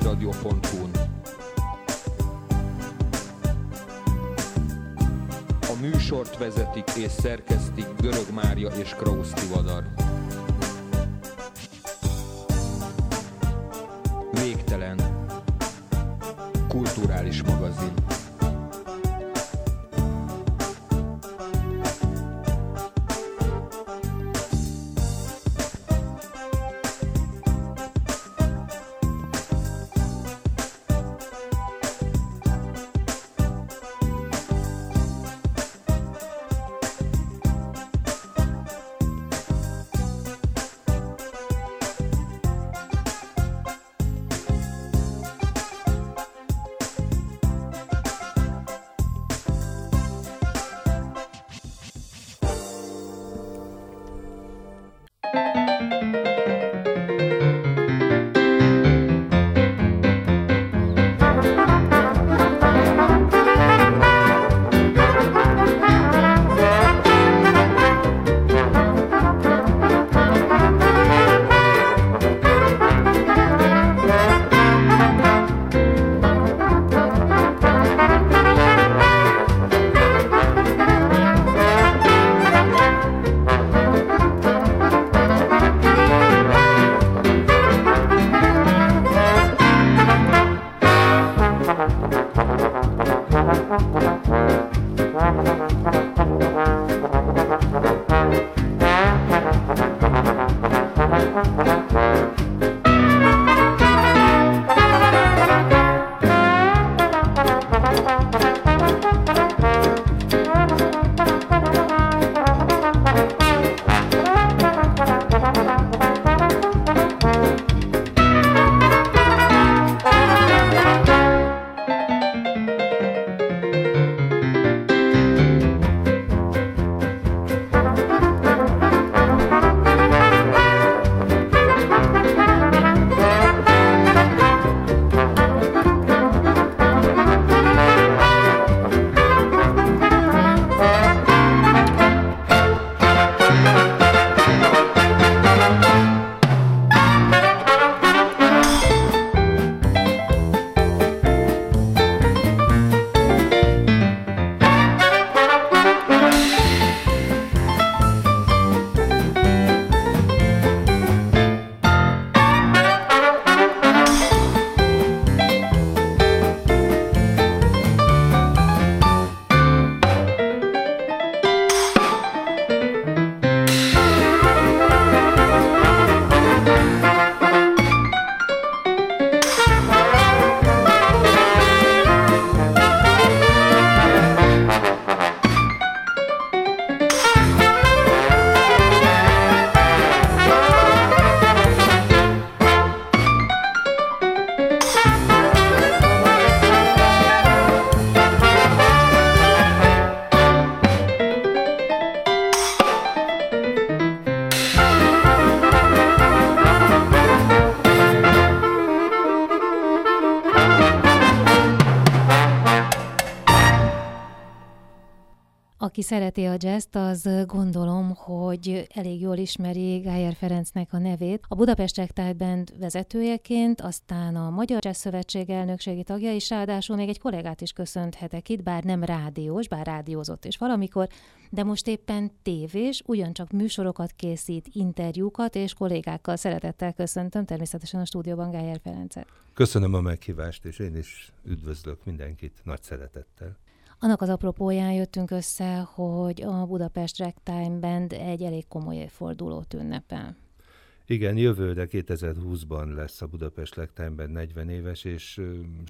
www.civilradio.hu-n. A műsort vezetik és szerkesztik Görög Mária és Krausz Tivadar. Szereti a jazzt, az gondolom, hogy elég jól ismeri Gájer Ferencnek a nevét. A Budapest Ragtime Band vezetőjeként, aztán a Magyar Jazz Szövetség elnökségi tagja, és ráadásul még egy kollégát is köszönhetek itt, bár nem rádiós, bár rádiózott is valamikor, de most éppen tévés, ugyancsak műsorokat készít, interjúkat, és kollégákkal szeretettel köszöntöm természetesen a stúdióban Gájer Ferencet. Köszönöm a meghívást, és én is üdvözlök mindenkit nagy szeretettel. Annak az apropóján jöttünk össze, hogy a Budapest Ragtime Band egy elég komoly évfordulót ünnepel. Igen, jövőre 2020-ban lesz a Budapest Band 40 éves, és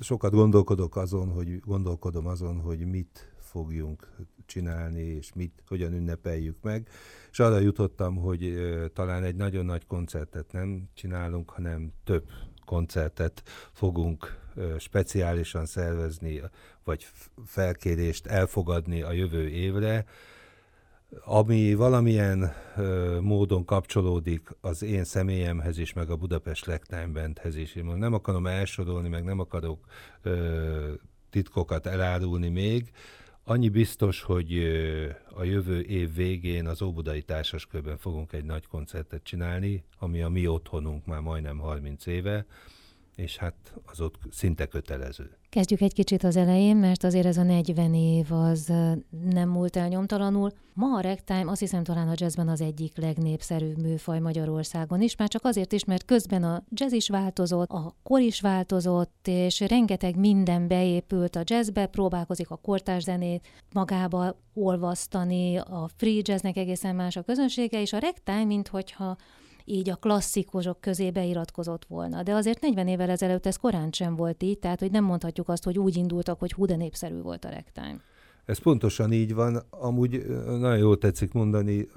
sokat gondolkodok azon, hogy gondolkodom azon, hogy mit fogjunk csinálni, és mit, hogyan ünnepeljük meg. És arra jutottam, hogy talán egy nagyon nagy koncertet nem csinálunk, hanem több koncertet fogunk speciálisan szervezni, vagy felkérést elfogadni a jövő évre, ami valamilyen módon kapcsolódik az én személyemhez is, meg a Budapest Ragtime Bandhez is. Én nem akarom elsorolni, meg nem akarok titkokat elárulni még, Annyi biztos, hogy a jövő év végén az Óbudai Társaskörben fogunk egy nagy koncertet csinálni, ami a mi otthonunk már majdnem 30 éve, és hát az ott szinte kötelező. Kezdjük egy kicsit az elején, mert azért ez a 40 év az nem múlt el nyomtalanul. Ma a ragtime azt hiszem talán a jazzben az egyik legnépszerűbb műfaj Magyarországon is, már csak azért is, mert közben a jazz is változott, a kor is változott, és rengeteg minden beépült a jazzbe, próbálkozik a kortárs zenét magába olvasztani, a free jazznek egészen más a közönsége, és a ragtime, mint hogyha így a klasszikusok közé beiratkozott volna. De azért 40 évvel ezelőtt ez korán sem volt így, tehát hogy nem mondhatjuk azt, hogy úgy indultak, hogy hú, de népszerű volt a ragtime. Ez pontosan így van. Amúgy nagyon jól tetszik mondani,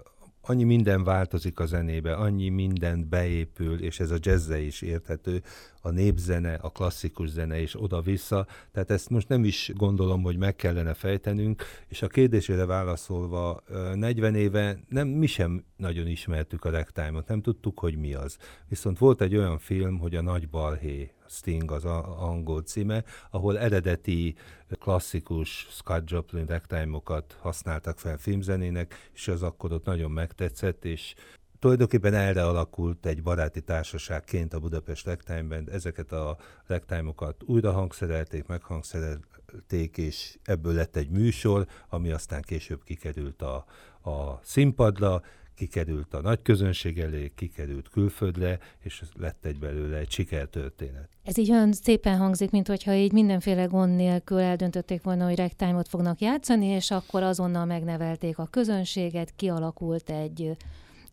annyi minden változik a zenébe, annyi minden beépül, és ez a jazzze is érthető, a népzene, a klasszikus zene is oda-vissza, tehát ezt most nem is gondolom, hogy meg kellene fejtenünk, és a kérdésére válaszolva, 40 éve nem mi sem nagyon ismertük a ragtime nem tudtuk, hogy mi az. Viszont volt egy olyan film, hogy a Nagy Balhé, Sting az angol címe, ahol eredeti klasszikus Scott Joplin ragtime használtak fel filmzenének, és az akkor ott nagyon megtetszett, és tulajdonképpen erre alakult egy baráti társaságként a Budapest Ragtime Ezeket a ragtime újra hangszerelték, meghangszerelték, és ebből lett egy műsor, ami aztán később kikerült a, a színpadra, kikerült a nagy közönség elé, kikerült külföldre, és lett egy belőle egy sikertörténet. Ez így olyan szépen hangzik, mint hogyha így mindenféle gond nélkül eldöntötték volna, hogy ragtime fognak játszani, és akkor azonnal megnevelték a közönséget, kialakult egy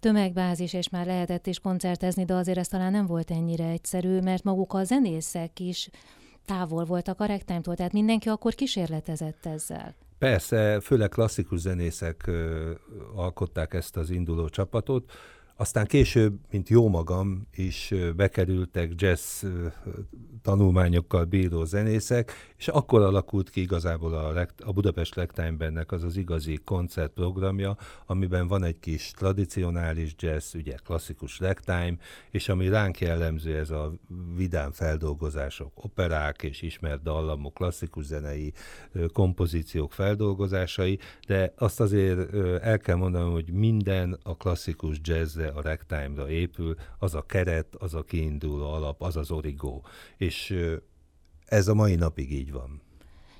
tömegbázis, és már lehetett is koncertezni, de azért ez talán nem volt ennyire egyszerű, mert maguk a zenészek is távol voltak a ragtime tehát mindenki akkor kísérletezett ezzel. Persze, főleg klasszikus zenészek alkották ezt az induló csapatot, aztán később, mint jó magam, is bekerültek jazz tanulmányokkal bíró zenészek, és akkor alakult ki igazából a, a Budapest Ragtime Bandnek az az igazi koncertprogramja, amiben van egy kis tradicionális jazz, ugye klasszikus ragtime, és ami ránk jellemző ez a vidám feldolgozások, operák és ismert dallamok, klasszikus zenei kompozíciók feldolgozásai, de azt azért el kell mondanom, hogy minden a klasszikus jazzre a ragtime-ra épül, az a keret, az a kiinduló alap, az az origó. És ez a mai napig így van.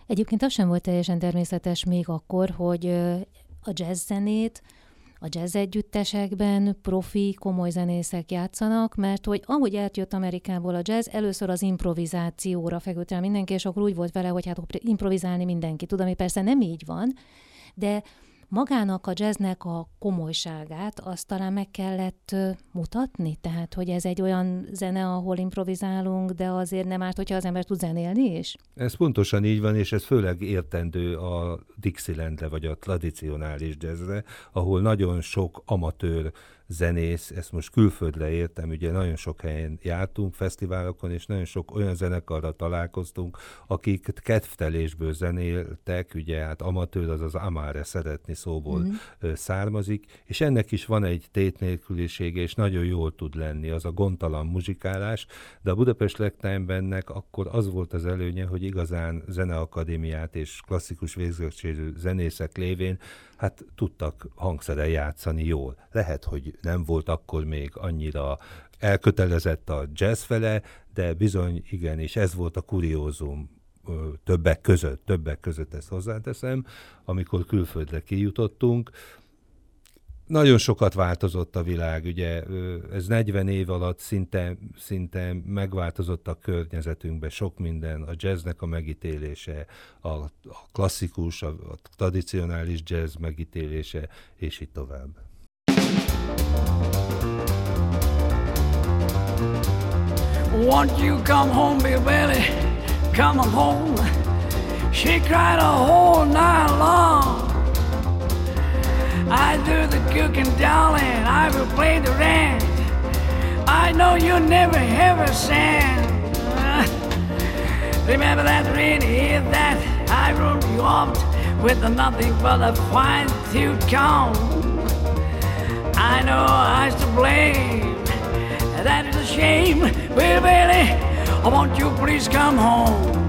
Egyébként az sem volt teljesen természetes még akkor, hogy a jazz zenét a jazz együttesekben profi, komoly zenészek játszanak, mert hogy ahogy eltjött Amerikából a jazz, először az improvizációra feküdt rá mindenki, és akkor úgy volt vele, hogy hát improvizálni mindenki tud, ami persze nem így van, de magának a jazznek a komolyságát azt talán meg kellett mutatni, tehát hogy ez egy olyan zene, ahol improvizálunk, de azért nem árt, hogyha az ember tud zenélni is? Ez pontosan így van, és ez főleg értendő a Dixielandre, vagy a tradicionális jazzre, ahol nagyon sok amatőr zenész, ezt most külföldre értem, ugye nagyon sok helyen jártunk, fesztiválokon, és nagyon sok olyan zenekarra találkoztunk, akik kedvtelésből zenéltek, ugye hát amatőr az az amáre szeretni szóból mm. származik, és ennek is van egy tét nélkülisége, és nagyon jól tud lenni, az a gondtalan muzsikálás, de a Budapest Legtimebennek akkor az volt az előnye, hogy igazán zeneakadémiát és klasszikus végzettségű zenészek lévén hát tudtak hangszeren játszani jól. Lehet, hogy nem volt akkor még annyira elkötelezett a jazz fele, de bizony igen, és ez volt a kuriózum többek között, többek között ezt hozzáteszem, amikor külföldre kijutottunk, nagyon sokat változott a világ, ugye ez 40 év alatt szinte, szinte megváltozott a környezetünkbe sok minden, a jazznek a megítélése, a, a klasszikus, a, a tradicionális jazz megítélése, és így tovább. Won't you come home, Bill Bailey? Come home. She cried a whole night long. I do the cooking, darling. I will play the rent. I know you'll never ever send. remember that rainy that I wrote you up with nothing but a fine tooth comb. I know I to blame. That is a shame. Well, baby, won't you please come home?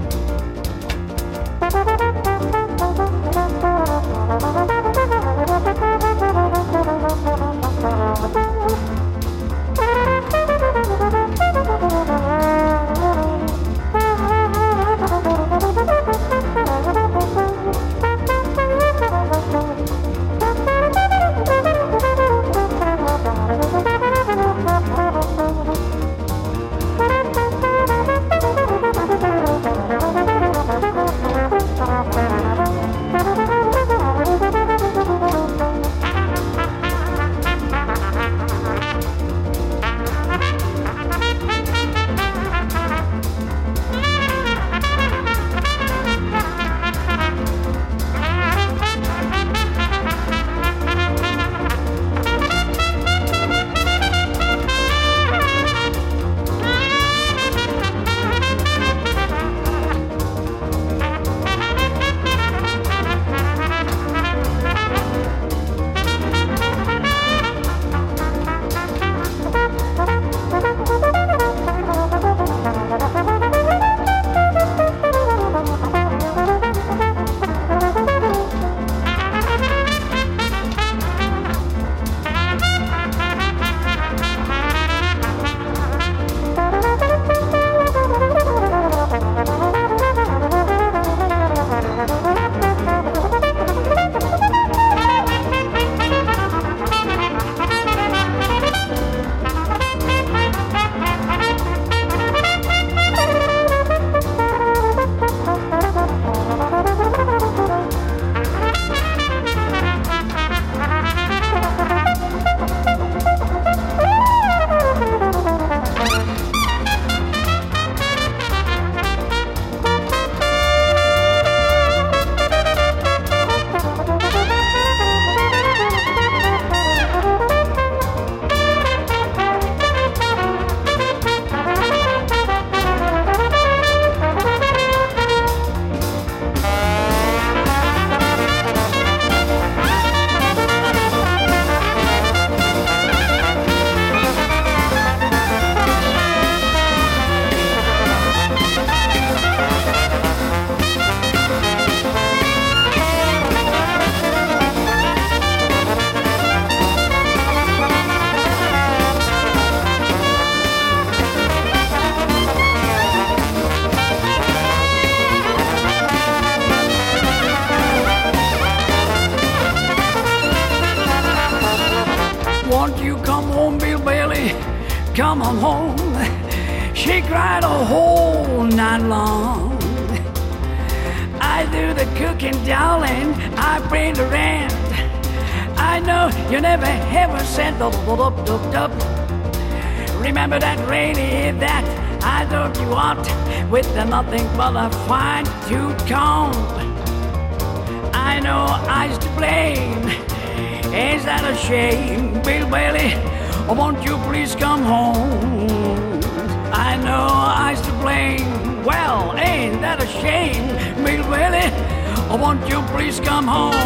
Won't you please come home?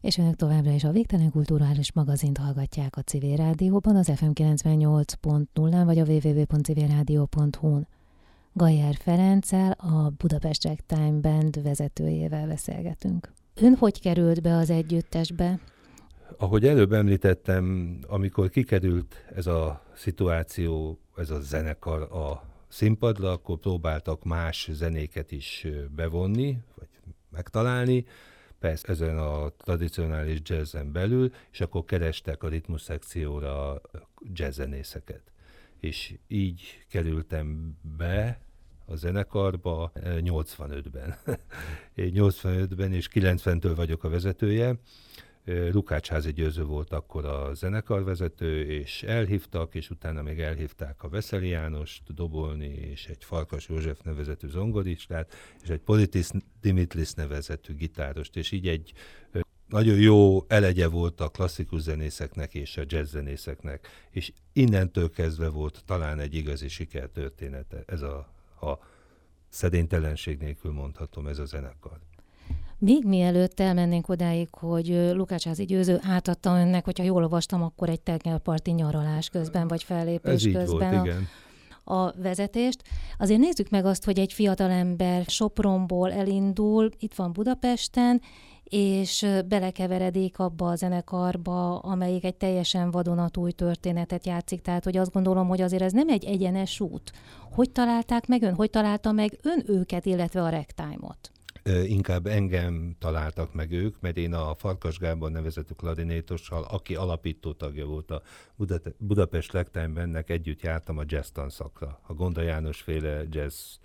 És önök továbbra is a Végtelen Kulturális Magazint hallgatják a Civil Rádióban, az FM 98.0-án vagy a www.civilradio.hu-n. Gajer Ferenccel, a Budapest Ragtime Band vezetőjével beszélgetünk. Ön hogy került be az együttesbe? Ahogy előbb említettem, amikor kikerült ez a szituáció, ez a zenekar a színpadra, akkor próbáltak más zenéket is bevonni, vagy megtalálni, persze ezen a tradicionális jazzen belül, és akkor kerestek a ritmus szekcióra jazzzenészeket. És így kerültem be a zenekarba 85-ben. Én 85-ben és 90-től vagyok a vezetője. Lukács Házi Győző volt akkor a zenekarvezető, és elhívtak, és utána még elhívták a Veszeli Jánost dobolni, és egy Farkas József nevezetű zongoristát, és egy Politis Dimitris nevezetű gitárost, és így egy nagyon jó elegye volt a klasszikus zenészeknek és a jazz zenészeknek, és innentől kezdve volt talán egy igazi sikertörténete ez a ha szedénytelenség nélkül mondhatom, ez a zenekar. Még mielőtt elmennénk odáig, hogy Lukácsázi Győző átadta önnek, hogyha jól olvastam, akkor egy tengerparti nyaralás közben, vagy fellépés Ez közben volt, igen. A, a vezetést. Azért nézzük meg azt, hogy egy fiatalember Sopronból elindul, itt van Budapesten, és belekeveredik abba a zenekarba, amelyik egy teljesen vadonatúj történetet játszik. Tehát, hogy azt gondolom, hogy azért ez nem egy egyenes út. Hogy találták meg ön? Hogy találta meg ön őket, illetve a ragtime-ot? Inkább engem találtak meg ők, mert én a Farkas Gábor nevezetű klarinétossal, aki alapító tagja volt a Budapest legtime együtt jártam a jazz tanszakra, a Gonda János féle jazz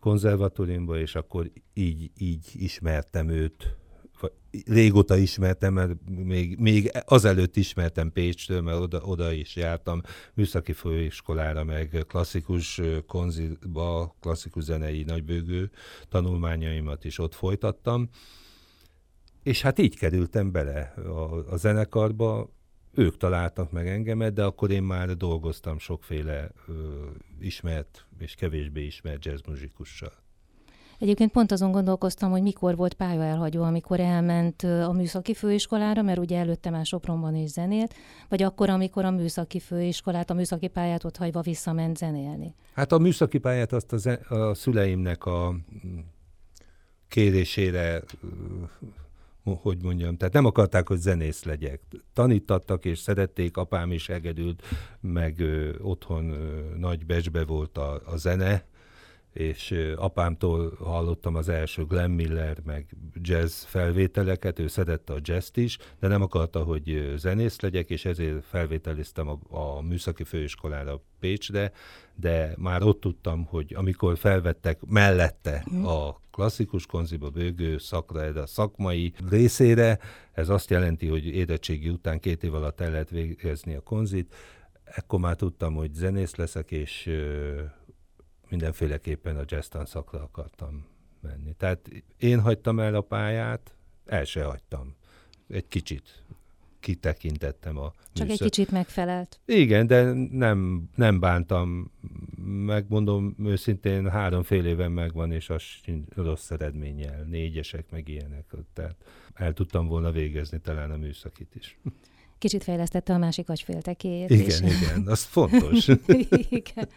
konzervatóriumba, és akkor így, így ismertem őt régóta ismertem, mert még, még azelőtt ismertem Pécstől, mert oda, oda is jártam műszaki főiskolára, meg klasszikus konziba, klasszikus zenei nagybőgő tanulmányaimat is ott folytattam. És hát így kerültem bele a, a zenekarba, ők találtak meg engemet, de akkor én már dolgoztam sokféle ö, ismert és kevésbé ismert jazzmuzsikussal. Egyébként pont azon gondolkoztam, hogy mikor volt elhagyó, amikor elment a műszaki főiskolára, mert ugye előtte már Sopronban is zenélt, vagy akkor, amikor a műszaki főiskolát, a műszaki pályát ott hagyva visszament zenélni? Hát a műszaki pályát azt a, zen- a szüleimnek a kérésére hogy mondjam, tehát nem akarták, hogy zenész legyek. Tanítattak és szerették, apám is egedült, meg ö, otthon ö, nagy becsbe volt a, a zene, és apámtól hallottam az első Glenn Miller, meg jazz felvételeket, ő szerette a jazzt is, de nem akarta, hogy zenész legyek, és ezért felvételiztem a, a műszaki főiskolára Pécsre, de már ott tudtam, hogy amikor felvettek mellette mm. a klasszikus konziba bőgő szakra, a szakmai részére, ez azt jelenti, hogy érettségi után két év alatt el lehet végezni a konzit, ekkor már tudtam, hogy zenész leszek, és mindenféleképpen a jazz szakra akartam menni. Tehát én hagytam el a pályát, el se hagytam. Egy kicsit kitekintettem a Csak műszak. egy kicsit megfelelt. Igen, de nem, nem bántam. Megmondom őszintén, három fél éven megvan, és az rossz eredménnyel. Négyesek, meg ilyenek. Tehát el tudtam volna végezni talán a műszakit is. Kicsit fejlesztette a másik agyféltekéjét Igen, is. igen, az fontos. igen.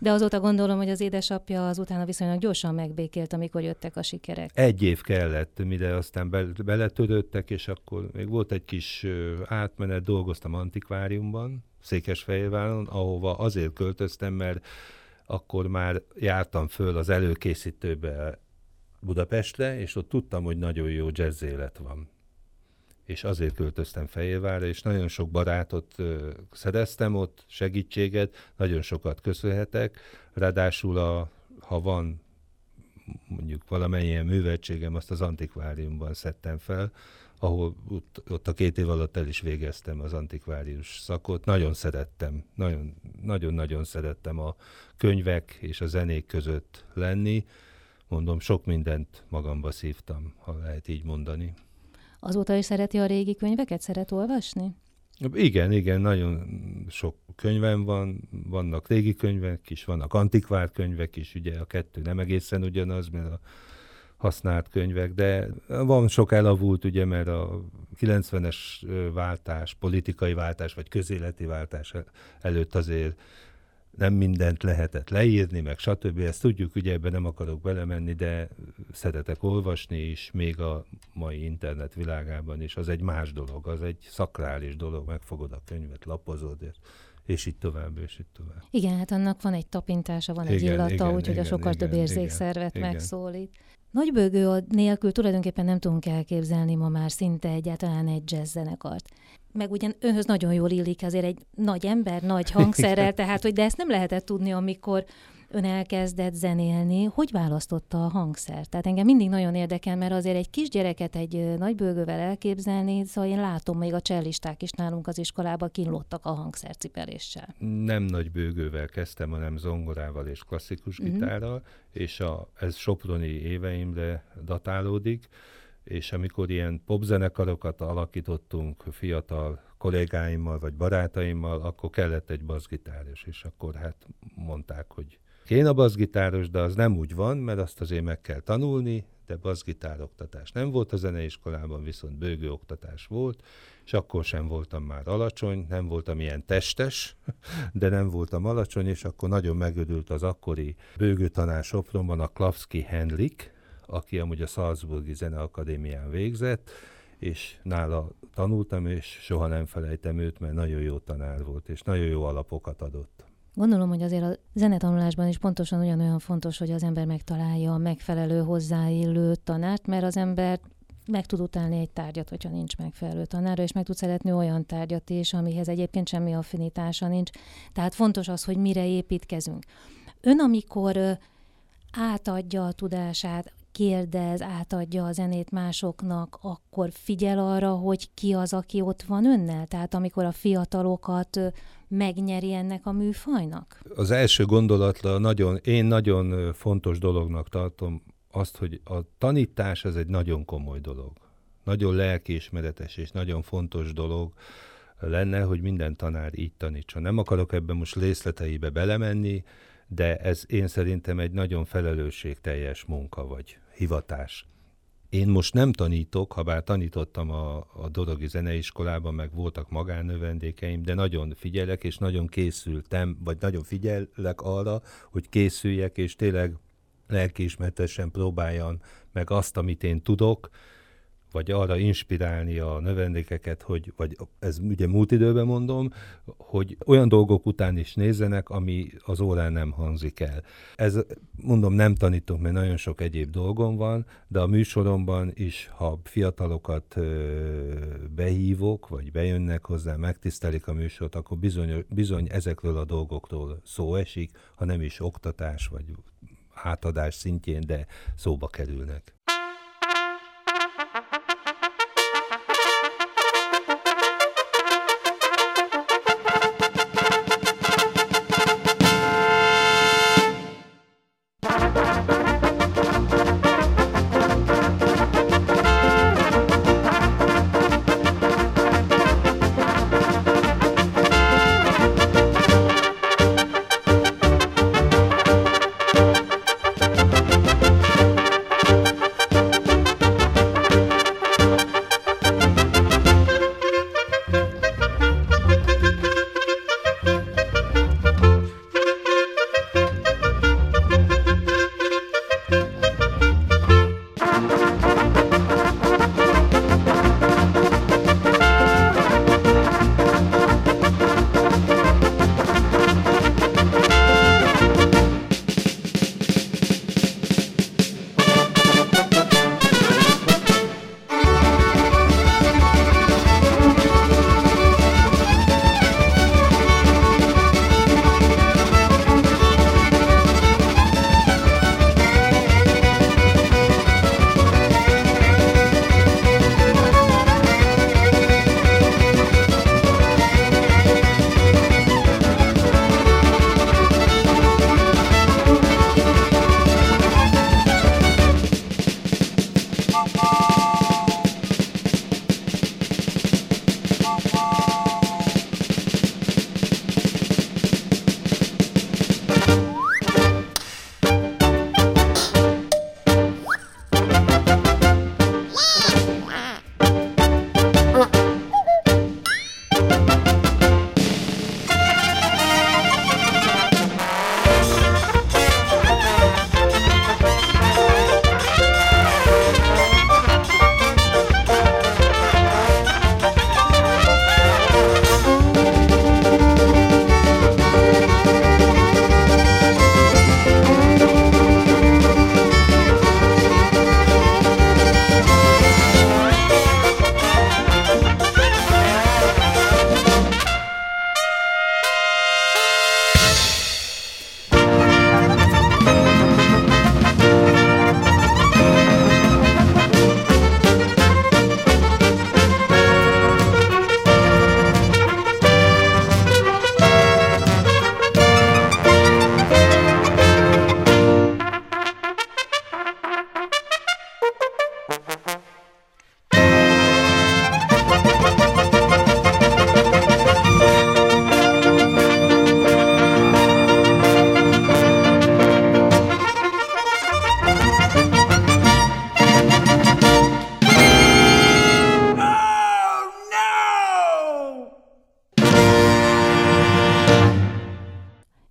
De azóta gondolom, hogy az édesapja az utána viszonylag gyorsan megbékélt, amikor jöttek a sikerek. Egy év kellett, mire aztán be, beletörődtek, és akkor még volt egy kis átmenet, dolgoztam antikváriumban, Székesfehérváron, ahova azért költöztem, mert akkor már jártam föl az előkészítőbe Budapestre, és ott tudtam, hogy nagyon jó jazz élet van és azért költöztem Fehérvárra, és nagyon sok barátot ö, szereztem ott, segítséget, nagyon sokat köszönhetek. Ráadásul, a, ha van mondjuk valamennyien műveltségem, azt az antikváriumban szedtem fel, ahol ott, ott a két év alatt el is végeztem az antikvárius szakot. Nagyon szerettem, nagyon-nagyon szerettem a könyvek és a zenék között lenni. Mondom, sok mindent magamba szívtam, ha lehet így mondani. Azóta is szereti a régi könyveket? Szeret olvasni? Igen, igen, nagyon sok könyvem van, vannak régi könyvek is, vannak antikvár könyvek is, ugye a kettő nem egészen ugyanaz, mert a használt könyvek, de van sok elavult, ugye, mert a 90-es váltás, politikai váltás, vagy közéleti váltás előtt azért nem mindent lehetett leírni, meg stb. Ezt tudjuk, ugye ebben nem akarok belemenni, de szeretek olvasni is, még a mai internet világában is. Az egy más dolog, az egy szakrális dolog, megfogod a könyvet, lapozod, és, és így tovább, és így tovább. Igen, hát annak van egy tapintása, van egy igen, illata, úgyhogy a sokkal igen, több érzékszervet igen, megszólít. Nagybőgő nélkül tulajdonképpen nem tudunk elképzelni ma már szinte egyáltalán egy jazz zenekart meg ugyan önhöz nagyon jól illik azért egy nagy ember, nagy hangszerrel, tehát, hogy de ezt nem lehetett tudni, amikor ön elkezdett zenélni, hogy választotta a hangszert? Tehát engem mindig nagyon érdekel, mert azért egy kisgyereket egy nagy bőgővel elképzelni, szóval én látom, még a csellisták is nálunk az iskolába kínlottak a hangszercipeléssel. Nem nagy bőgővel kezdtem, hanem zongorával és klasszikus uh-huh. gitárral, és a, ez soproni éveimre datálódik és amikor ilyen popzenekarokat alakítottunk fiatal kollégáimmal vagy barátaimmal, akkor kellett egy bassgitáros, és akkor hát mondták, hogy kéne a bassgitáros, de az nem úgy van, mert azt azért meg kell tanulni, de bassgitár oktatás nem volt a zeneiskolában, viszont bőgő oktatás volt, és akkor sem voltam már alacsony, nem voltam ilyen testes, de nem voltam alacsony, és akkor nagyon megödült az akkori bőgő tanár Sopronban a Klavski Henrik, aki amúgy a Salzburgi Zeneakadémián végzett, és nála tanultam, és soha nem felejtem őt, mert nagyon jó tanár volt, és nagyon jó alapokat adott. Gondolom, hogy azért a zenetanulásban is pontosan ugyanolyan fontos, hogy az ember megtalálja a megfelelő hozzáillő tanárt, mert az ember meg tud utálni egy tárgyat, hogyha nincs megfelelő tanára, és meg tud szeretni olyan tárgyat is, amihez egyébként semmi affinitása nincs. Tehát fontos az, hogy mire építkezünk. Ön, amikor átadja a tudását, kérdez, átadja a zenét másoknak, akkor figyel arra, hogy ki az, aki ott van önnel? Tehát amikor a fiatalokat megnyeri ennek a műfajnak? Az első gondolatra nagyon, én nagyon fontos dolognak tartom azt, hogy a tanítás az egy nagyon komoly dolog. Nagyon lelkiismeretes és nagyon fontos dolog lenne, hogy minden tanár így tanítson. Nem akarok ebben most részleteibe belemenni, de ez én szerintem egy nagyon felelősségteljes munka vagy hivatás. Én most nem tanítok, ha bár tanítottam a, a Dorogi Zeneiskolában, meg voltak magánövendékeim, de nagyon figyelek, és nagyon készültem, vagy nagyon figyelek arra, hogy készüljek, és tényleg lelkiismertesen próbáljan meg azt, amit én tudok, vagy arra inspirálni a növendékeket, hogy, vagy ez ugye múlt időben mondom, hogy olyan dolgok után is nézzenek, ami az órán nem hangzik el. Ez mondom, nem tanítok, mert nagyon sok egyéb dolgom van, de a műsoromban is, ha fiatalokat behívok, vagy bejönnek hozzá, megtisztelik a műsort, akkor bizony, bizony ezekről a dolgokról szó esik, ha nem is oktatás, vagy átadás szintjén, de szóba kerülnek.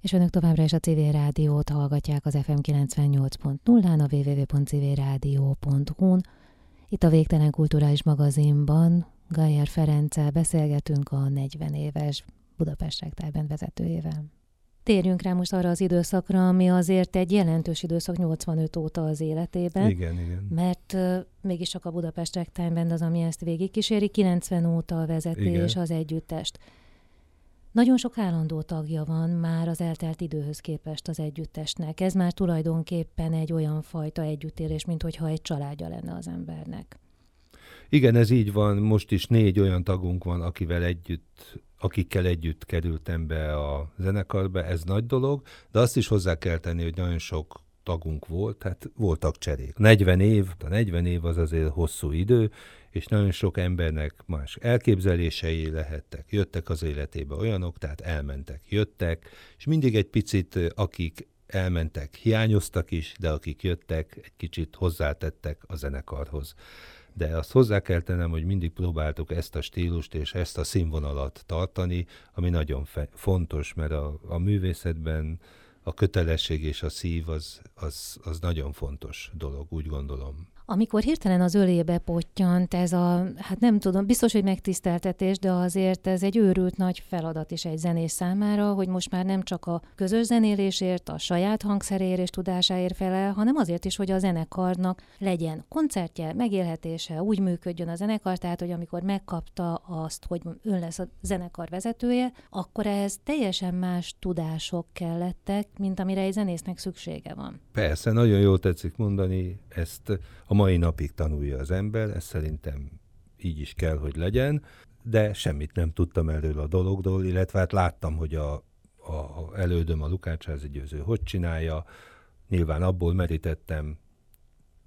És önök továbbra is a CV Rádiót hallgatják az FM 98.0-án, a www.cvradio.hu-n. Itt a Végtelen Kulturális Magazinban Gajer Ferenccel beszélgetünk a 40 éves Budapest Rektárben vezetőjével. Térjünk rá most arra az időszakra, ami azért egy jelentős időszak 85 óta az életében. Igen, igen. Mert uh, mégis csak a Budapest Rektárben az, ami ezt végigkíséri, 90 óta a vezetés, igen. az együttest. Nagyon sok állandó tagja van már az eltelt időhöz képest az együttesnek. Ez már tulajdonképpen egy olyan fajta együttélés, mint hogyha egy családja lenne az embernek. Igen, ez így van. Most is négy olyan tagunk van, akivel együtt, akikkel együtt kerültem be a zenekarba. Ez nagy dolog, de azt is hozzá kell tenni, hogy nagyon sok tagunk volt, tehát voltak cserék. 40 év, a 40 év az azért hosszú idő, és nagyon sok embernek más elképzelései lehettek, jöttek az életébe olyanok, tehát elmentek, jöttek, és mindig egy picit, akik elmentek, hiányoztak is, de akik jöttek, egy kicsit hozzátettek a zenekarhoz. De azt hozzá kell tennem, hogy mindig próbáltuk ezt a stílust és ezt a színvonalat tartani, ami nagyon fe- fontos, mert a, a művészetben a kötelesség és a szív az, az, az nagyon fontos dolog, úgy gondolom. Amikor hirtelen az ölébe pottyant ez a, hát nem tudom, biztos, hogy megtiszteltetés, de azért ez egy őrült nagy feladat is egy zenés számára, hogy most már nem csak a közös zenélésért, a saját hangszeréért és tudásáért felel, hanem azért is, hogy a zenekarnak legyen koncertje, megélhetése, úgy működjön a zenekar, tehát, hogy amikor megkapta azt, hogy ön lesz a zenekar vezetője, akkor ez teljesen más tudások kellettek, mint amire egy zenésznek szüksége van. Persze, nagyon jól tetszik mondani ezt a mai napig tanulja az ember, ez szerintem így is kell, hogy legyen, de semmit nem tudtam erről a dologról, illetve hát láttam, hogy a, a elődöm, a Lukácsázi győző hogy csinálja, nyilván abból merítettem,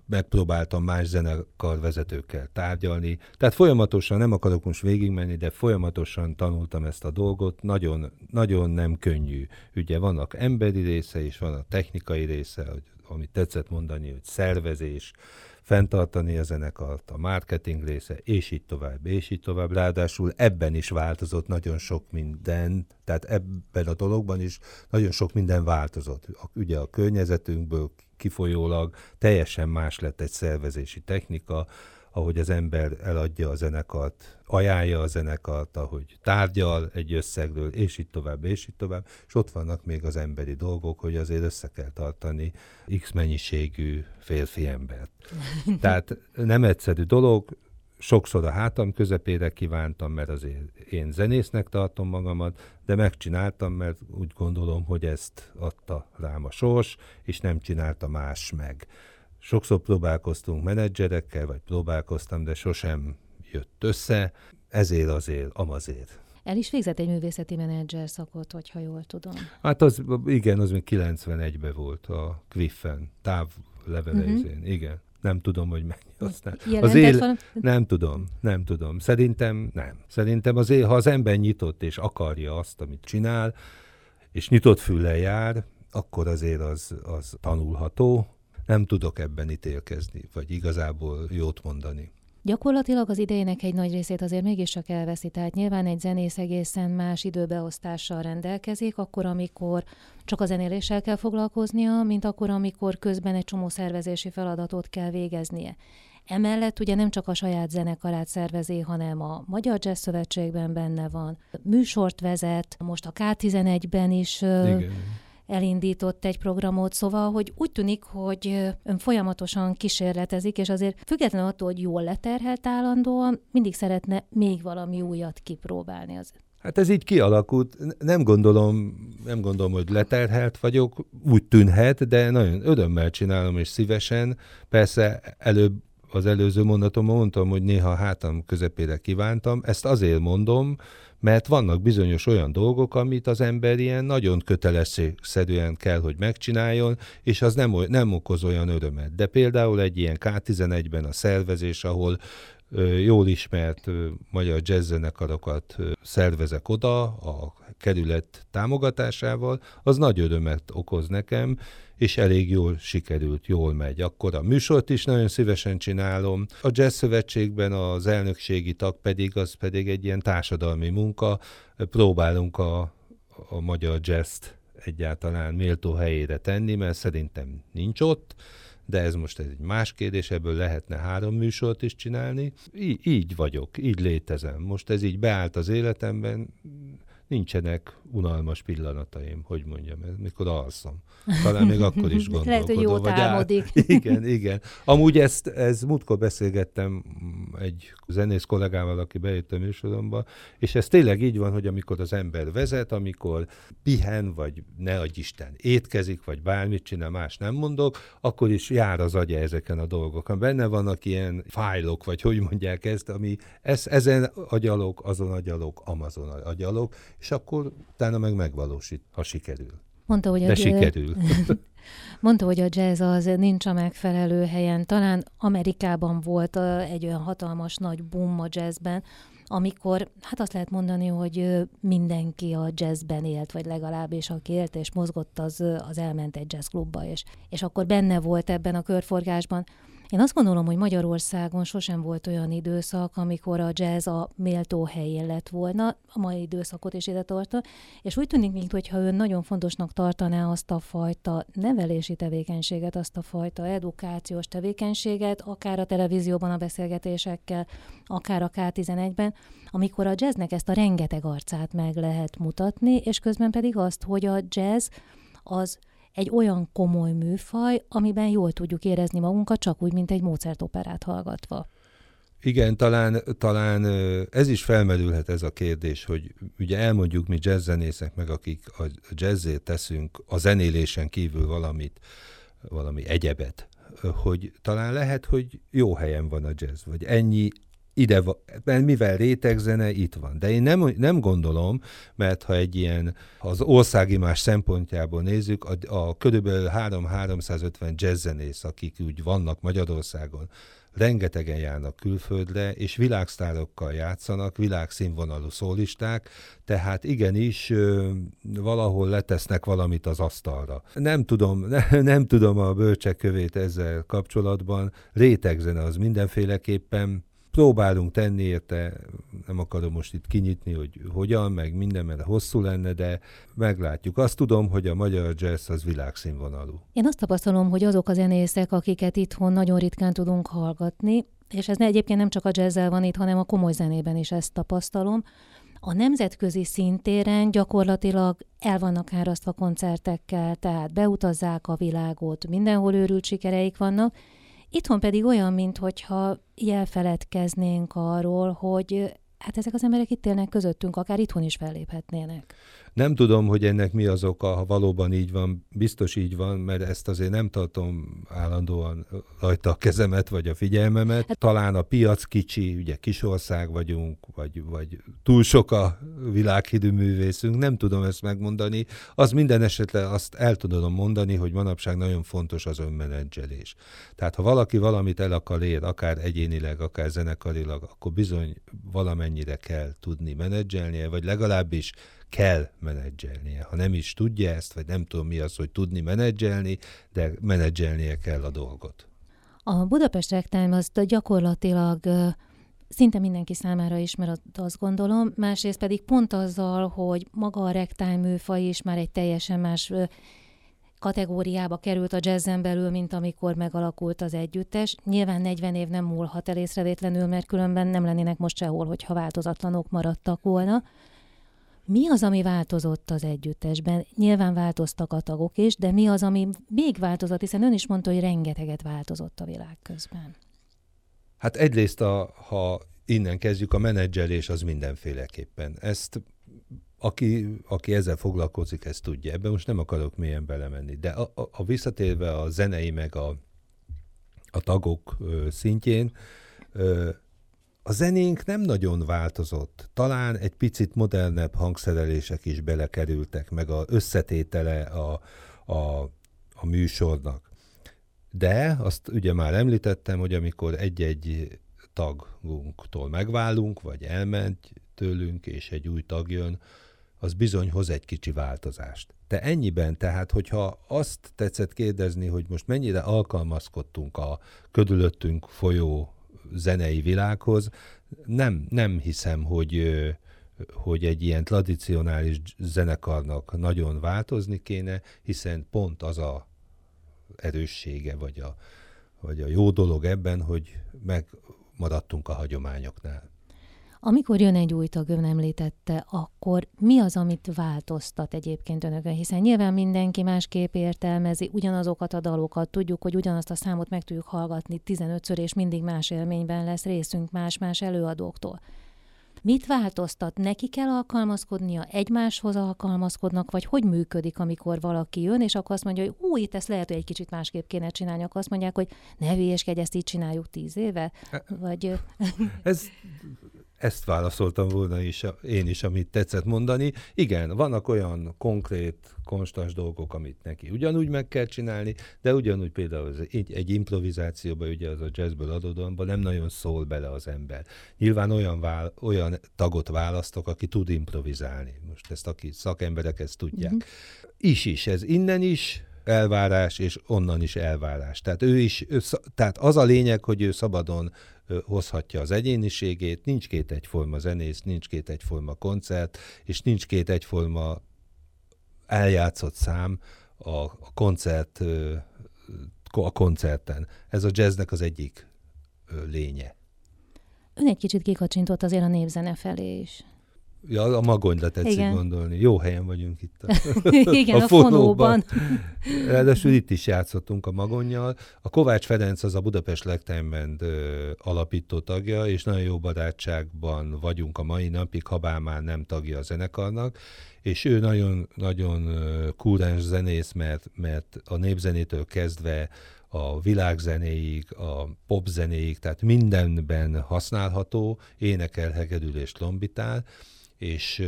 megpróbáltam más zenekar vezetőkkel tárgyalni, tehát folyamatosan, nem akarok most végigmenni, de folyamatosan tanultam ezt a dolgot, nagyon, nagyon nem könnyű. Ugye vannak emberi része, és van a technikai része, hogy, amit tetszett mondani, hogy szervezés, fenntartani a zenekart, a marketing része, és így tovább, és így tovább. Ráadásul ebben is változott nagyon sok minden, tehát ebben a dologban is nagyon sok minden változott. Ugye a környezetünkből kifolyólag teljesen más lett egy szervezési technika, ahogy az ember eladja a zenekart, ajánlja a zenekart, ahogy tárgyal egy összegről, és így tovább, és így tovább, és ott vannak még az emberi dolgok, hogy azért össze kell tartani x mennyiségű férfi embert. Tehát nem egyszerű dolog, sokszor a hátam közepére kívántam, mert azért én zenésznek tartom magamat, de megcsináltam, mert úgy gondolom, hogy ezt adta rám a sors, és nem csinálta más meg. Sokszor próbálkoztunk menedzserekkel, vagy próbálkoztam, de sosem jött össze, ezért azért, amazért. El is végzett egy művészeti menedzser szakot, hogyha jól tudom. Hát az, igen, az még 91-ben volt a Quiffen, távlevelezén, uh-huh. igen. Nem tudom, hogy mennyi aztán. Az él... Nem tudom, nem tudom. Szerintem nem. Szerintem azért, ha az ember nyitott és akarja azt, amit csinál, és nyitott füllel jár, akkor azért az, az tanulható, nem tudok ebben ítélkezni, vagy igazából jót mondani. Gyakorlatilag az idejének egy nagy részét azért mégiscsak elveszi, tehát nyilván egy zenész egészen más időbeosztással rendelkezik, akkor, amikor csak a zenéléssel kell foglalkoznia, mint akkor, amikor közben egy csomó szervezési feladatot kell végeznie. Emellett ugye nem csak a saját zenekarát szervezi, hanem a Magyar Jazz Szövetségben benne van, műsort vezet, most a K11-ben is Igen elindított egy programot, szóval, hogy úgy tűnik, hogy ön folyamatosan kísérletezik, és azért függetlenül attól, hogy jól leterhelt állandóan, mindig szeretne még valami újat kipróbálni. Az Hát ez így kialakult. Nem gondolom, nem gondolom, hogy leterhelt vagyok, úgy tűnhet, de nagyon örömmel csinálom, és szívesen. Persze előbb az előző mondatomban mondtam, hogy néha hátam közepére kívántam. Ezt azért mondom, mert vannak bizonyos olyan dolgok, amit az ember ilyen nagyon kötelességszerűen kell, hogy megcsináljon, és az nem, nem okoz olyan örömet. De például egy ilyen K11-ben a szervezés, ahol jól ismert magyar jazzzenekarokat szervezek oda a kerület támogatásával, az nagy örömet okoz nekem, és elég jól sikerült, jól megy. Akkor a műsort is nagyon szívesen csinálom. A Jazz Szövetségben az elnökségi tag pedig, az pedig egy ilyen társadalmi munka. Próbálunk a, a magyar jazz egyáltalán méltó helyére tenni, mert szerintem nincs ott, de ez most egy más kérdés, ebből lehetne három műsort is csinálni. Í- így vagyok, így létezem. Most ez így beállt az életemben, nincsenek unalmas pillanataim, hogy mondjam, mikor alszom. Talán még akkor is gondolkodom. Lehet, hogy jót álmodik. Áll... Igen, igen. Amúgy ezt, ez múltkor beszélgettem egy zenész kollégával, aki bejött a műsoromba, és ez tényleg így van, hogy amikor az ember vezet, amikor pihen, vagy ne adj Isten, étkezik, vagy bármit csinál, más nem mondok, akkor is jár az agya ezeken a dolgokon. Benne vannak ilyen fájlok, vagy hogy mondják ezt, ami ez, ezen agyalok, azon agyalok, Amazon agyalok, és akkor utána meg megvalósít, ha sikerül. Mondta, hogy De a, sikerül. Mondta, hogy a jazz az nincs a megfelelő helyen. Talán Amerikában volt egy olyan hatalmas nagy boom a jazzben, amikor, hát azt lehet mondani, hogy mindenki a jazzben élt, vagy legalábbis aki élt és mozgott, az, az elment egy jazzklubba, és, és akkor benne volt ebben a körforgásban. Én azt gondolom, hogy Magyarországon sosem volt olyan időszak, amikor a jazz a méltó helyén lett volna, a mai időszakot is ide tartja, és úgy tűnik, mintha ő nagyon fontosnak tartaná azt a fajta nevelési tevékenységet, azt a fajta edukációs tevékenységet, akár a televízióban a beszélgetésekkel, akár a K11-ben, amikor a jazznek ezt a rengeteg arcát meg lehet mutatni, és közben pedig azt, hogy a jazz az egy olyan komoly műfaj, amiben jól tudjuk érezni magunkat, csak úgy, mint egy Mozart operát hallgatva. Igen, talán, talán ez is felmerülhet ez a kérdés, hogy ugye elmondjuk mi jazzzenészek meg, akik a jazzért teszünk a zenélésen kívül valamit, valami egyebet, hogy talán lehet, hogy jó helyen van a jazz, vagy ennyi ide van, mert mivel rétegzene, itt van. De én nem, nem gondolom, mert ha egy ilyen, ha az országimás szempontjából nézzük, a, a körülbelül 3-350 jazzzenész, akik úgy vannak Magyarországon, rengetegen járnak külföldre, és világsztárokkal játszanak, világszínvonalú szólisták, tehát igenis valahol letesznek valamit az asztalra. Nem tudom, ne, nem tudom a bölcsekövét ezzel kapcsolatban, rétegzene az mindenféleképpen, próbálunk tenni érte, nem akarom most itt kinyitni, hogy hogyan, meg minden, mert hosszú lenne, de meglátjuk. Azt tudom, hogy a magyar jazz az világszínvonalú. Én azt tapasztalom, hogy azok a zenészek, akiket itthon nagyon ritkán tudunk hallgatni, és ez egyébként nem csak a jazzzel van itt, hanem a komoly zenében is ezt tapasztalom, a nemzetközi szintéren gyakorlatilag el vannak árasztva koncertekkel, tehát beutazzák a világot, mindenhol őrült sikereik vannak, Itthon pedig olyan, mintha jelfeledkeznénk arról, hogy hát ezek az emberek itt élnek közöttünk, akár itthon is felléphetnének. Nem tudom, hogy ennek mi az oka, ha valóban így van, biztos így van, mert ezt azért nem tartom állandóan rajta a kezemet, vagy a figyelmemet. Hát, Talán a piac kicsi, ugye kisország vagyunk, vagy, vagy túl sok a világhidű művészünk, nem tudom ezt megmondani. Az minden esetre azt el tudom mondani, hogy manapság nagyon fontos az önmenedzselés. Tehát ha valaki valamit el akar ér, akár egyénileg, akár zenekarilag, akkor bizony valamennyire kell tudni menedzselnie, vagy legalábbis kell menedzselnie. Ha nem is tudja ezt, vagy nem tudom mi az, hogy tudni menedzselni, de menedzselnie kell a dolgot. A Budapest Ragtime azt gyakorlatilag szinte mindenki számára ismer, azt gondolom, másrészt pedig pont azzal, hogy maga a ragtime műfaj is már egy teljesen más kategóriába került a jazzen belül, mint amikor megalakult az együttes. Nyilván 40 év nem múlhat el észrevétlenül, mert különben nem lennének most sehol, hogyha változatlanok maradtak volna. Mi az, ami változott az együttesben? Nyilván változtak a tagok is, de mi az, ami még változott, hiszen ön is mondta, hogy rengeteget változott a világ közben. Hát egyrészt, a, ha innen kezdjük, a menedzselés az mindenféleképpen. Ezt aki, aki ezzel foglalkozik, ezt tudja. Ebben most nem akarok mélyen belemenni. De a, a, a visszatérve a zenei meg a, a tagok ö, szintjén, ö, a zenénk nem nagyon változott. Talán egy picit modernebb hangszerelések is belekerültek, meg a összetétele a, a, a műsornak. De azt ugye már említettem, hogy amikor egy-egy tagunktól megválunk, vagy elment tőlünk, és egy új tag jön, az bizony hoz egy kicsi változást. Te ennyiben, tehát, hogyha azt tetszett kérdezni, hogy most mennyire alkalmazkodtunk a körülöttünk folyó zenei világhoz, nem, nem hiszem, hogy hogy egy ilyen tradicionális zenekarnak nagyon változni kéne, hiszen pont az a erőssége, vagy a, vagy a jó dolog ebben, hogy megmaradtunk a hagyományoknál. Amikor jön egy új tag, ön említette, akkor mi az, amit változtat egyébként önökön? Hiszen nyilván mindenki másképp értelmezi ugyanazokat a dalokat, tudjuk, hogy ugyanazt a számot meg tudjuk hallgatni 15-ször, és mindig más élményben lesz részünk más-más előadóktól. Mit változtat? Neki kell alkalmazkodnia, egymáshoz alkalmazkodnak, vagy hogy működik, amikor valaki jön, és akkor azt mondja, hogy új, itt ezt lehet, hogy egy kicsit másképp kéne csinálni, akkor azt mondják, hogy ne hülyeskedj, ezt így csináljuk tíz éve? Vagy... Ez ezt válaszoltam volna is, én is, amit tetszett mondani. Igen, vannak olyan konkrét, konstans dolgok, amit neki ugyanúgy meg kell csinálni, de ugyanúgy például az egy, egy improvizációban, ugye az a jazzből adódóan, nem nagyon szól bele az ember. Nyilván olyan, vál, olyan tagot választok, aki tud improvizálni. Most ezt, aki szakemberek ezt tudják. Mm-hmm. Is is, ez innen is, elvárás, és onnan is elvárás. Tehát ő is, ő, tehát az a lényeg, hogy ő szabadon hozhatja az egyéniségét, nincs két egyforma zenész, nincs két egyforma koncert, és nincs két egyforma eljátszott szám a, koncert a koncerten. Ez a jazznek az egyik lénye. Ön egy kicsit kikacsintott azért a népzene felé is. Ja, a magonyra tetszik Igen. gondolni. Jó helyen vagyunk itt. A, Igen, a, a fonóban. Ráadásul itt is játszottunk a magonnyal. A Kovács Ferenc az a Budapest Legtime Band ö, alapító tagja, és nagyon jó barátságban vagyunk a mai napig, ha bár már nem tagja a zenekarnak, és ő nagyon, nagyon kúrens zenész, mert, mert a népzenétől kezdve a világzenéig, a popzenéig, tehát mindenben használható, énekel, hegedül és lombitál, és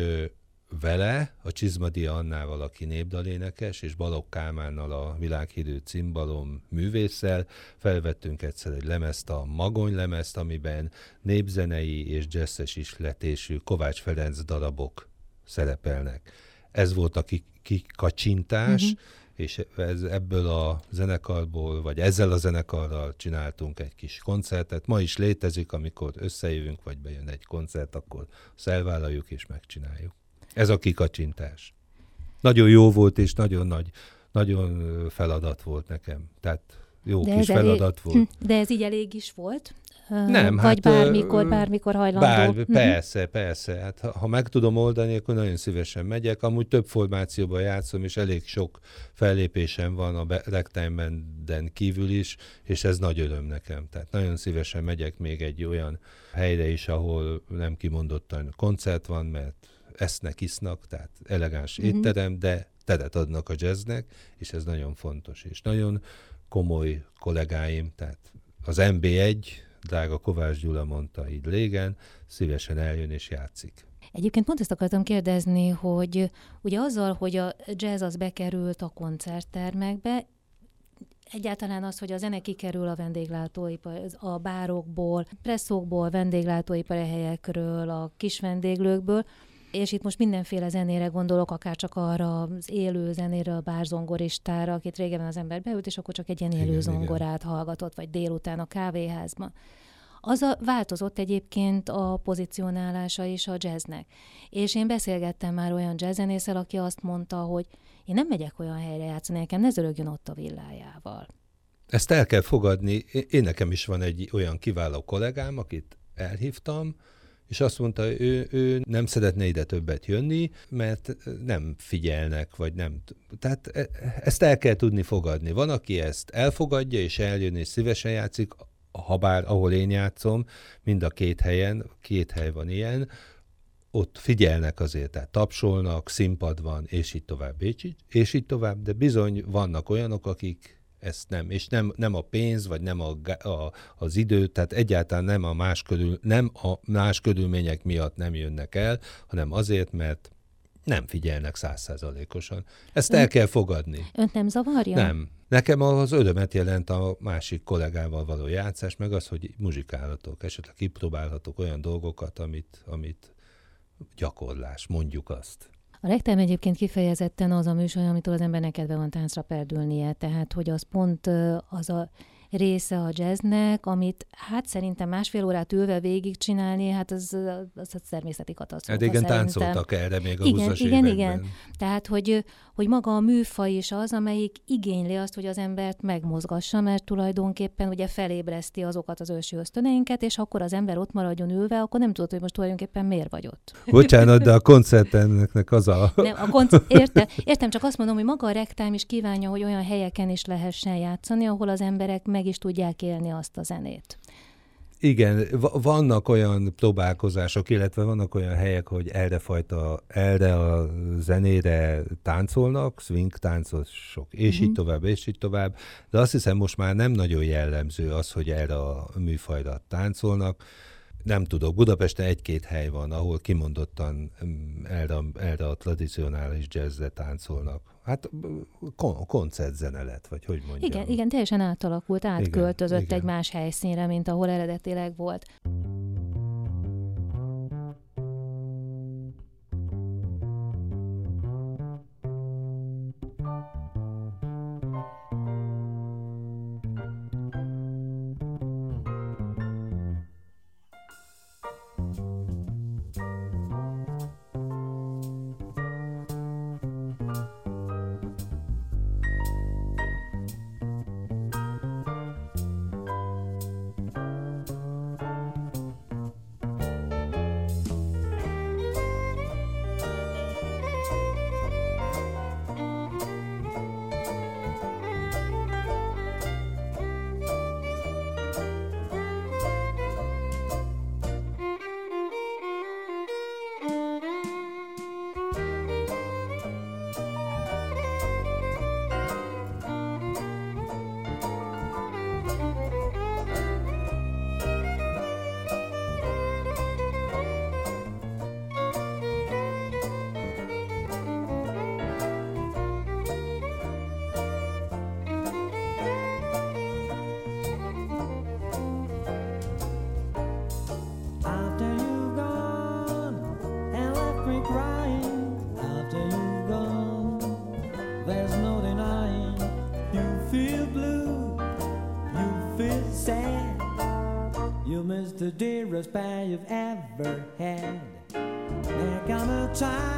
vele, a Csizmadi Annával, aki népdalénekes, és Balogh Kálmánnal, a világhírű cimbalom művésszel felvettünk egyszer egy lemezt, a Magony lemezt, amiben népzenei és jazzes isletésű Kovács Ferenc darabok szerepelnek. Ez volt a kikacsintás, uh-huh és ez, ebből a zenekarból, vagy ezzel a zenekarral csináltunk egy kis koncertet. Ma is létezik, amikor összejövünk, vagy bejön egy koncert, akkor szelvállaljuk és megcsináljuk. Ez a kikacsintás. Nagyon jó volt, és nagyon nagy, nagyon feladat volt nekem. Tehát jó de kis feladat elég, volt. De ez így elég is volt? Nem, Vagy hát, bármikor, bármikor hajlandó. Bár, mhm. persze, persze. Hát, ha, ha meg tudom oldani, akkor nagyon szívesen megyek. Amúgy több formációban játszom, és elég sok fellépésem van a ragtime kívül is, és ez nagy öröm nekem. Tehát nagyon szívesen megyek még egy olyan helyre is, ahol nem kimondottan koncert van, mert esznek, isznak, tehát elegáns uh-huh. étterem, de teret adnak a jazznek, és ez nagyon fontos. És nagyon komoly kollégáim, tehát az MB1, drága Kovács Gyula mondta így régen, szívesen eljön és játszik. Egyébként pont ezt akartam kérdezni, hogy ugye azzal, hogy a jazz az bekerült a koncerttermekbe, egyáltalán az, hogy a zene kikerül a vendéglátóipar, a bárokból, presszókból, vendéglátóipari helyekről, a kis vendéglőkből, és itt most mindenféle zenére gondolok, akár csak arra az élő zenére, a bárzongoristára, akit régen az ember beült, és akkor csak egy ilyen élő igen, zongorát igen. hallgatott, vagy délután a kávéházban. Az a, változott egyébként a pozícionálása is a jazznek. És én beszélgettem már olyan jazzzenészel, aki azt mondta, hogy én nem megyek olyan helyre játszani, nekem ne zörögjön ott a villájával. Ezt el kell fogadni. Én nekem is van egy olyan kiváló kollégám, akit elhívtam, és azt mondta, ő, ő nem szeretne ide többet jönni, mert nem figyelnek, vagy nem. Tehát e, ezt el kell tudni fogadni. Van, aki ezt elfogadja, és eljön, és szívesen játszik, ha bár ahol én játszom, mind a két helyen, két hely van ilyen, ott figyelnek azért, tehát tapsolnak, színpad van, és így tovább, és így, és így tovább, de bizony vannak olyanok, akik ezt nem. És nem, nem a pénz, vagy nem a, a, az idő, tehát egyáltalán nem a, más körül, nem a más körülmények miatt nem jönnek el, hanem azért, mert nem figyelnek százszázalékosan. Ezt el kell fogadni. Önt nem zavarja? Nem. Nekem az örömet jelent a másik kollégával való játszás, meg az, hogy muzsikálhatok, esetleg kipróbálhatok olyan dolgokat, amit, amit gyakorlás, mondjuk azt. A legtem egyébként kifejezetten az a műsor, amitől az embernek kedve van táncra perdülnie, tehát hogy az pont az a része a jazznek, amit hát szerintem másfél órát ülve végigcsinálni, hát az, az, az természeti katasztrófa Hát igen, táncoltak erre még a Igen, 20-as igen, években. igen. Tehát, hogy, hogy maga a műfaj is az, amelyik igényli azt, hogy az embert megmozgassa, mert tulajdonképpen ugye felébreszti azokat az ősi ösztöneinket, és akkor az ember ott maradjon ülve, akkor nem tudod, hogy most tulajdonképpen miért vagy ott. Bocsánat, de a koncertennek az a... Nem, a konc- érte, értem, csak azt mondom, hogy maga a rektám is kívánja, hogy olyan helyeken is lehessen játszani, ahol az emberek meg is tudják élni azt a zenét. Igen, va- vannak olyan próbálkozások, illetve vannak olyan helyek, hogy erre fajta, erre a zenére táncolnak, swing táncosok, és Mhm. uh-huh. így tovább, és így tovább, de azt hiszem most már nem nagyon jellemző az, hogy erre a műfajra táncolnak. Nem tudok, Budapesten egy-két hely van, ahol kimondottan mm, erre, erre a tradicionális jazzre táncolnak. Hát kon- koncertzene lett, vagy hogy mondjam. Igen, igen, teljesen átalakult, átköltözött igen. egy más helyszínre, mint ahol eredetileg volt. The dearest pie you've ever had. There come a time,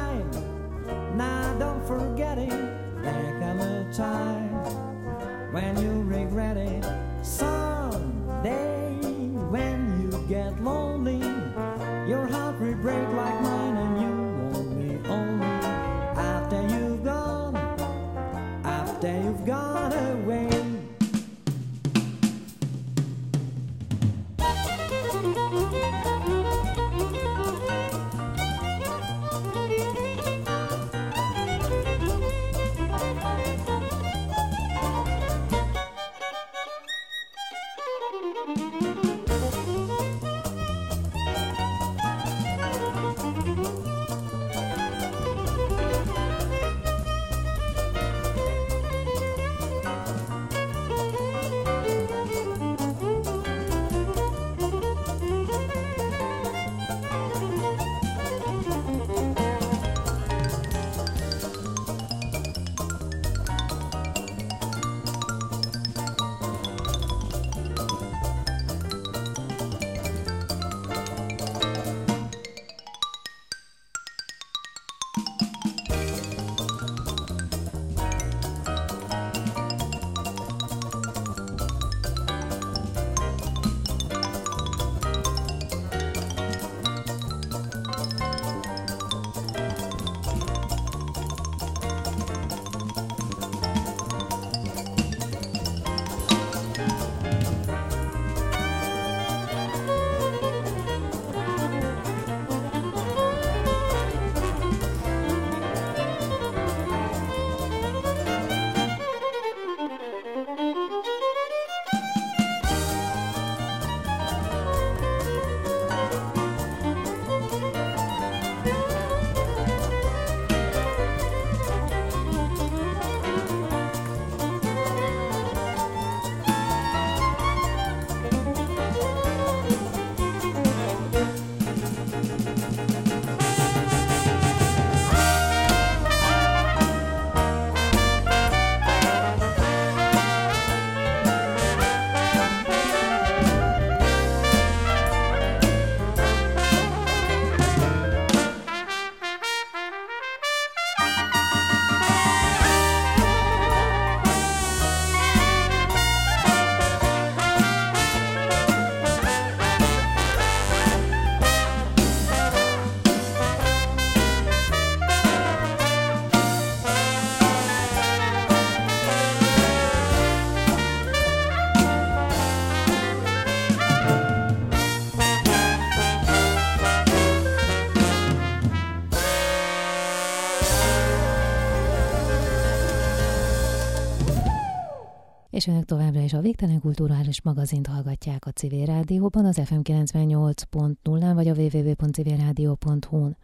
is a Végtelen Kulturális Magazint hallgatják a Civil Rádióban, az FM 98.0-án vagy a www.civilradio.hu-n.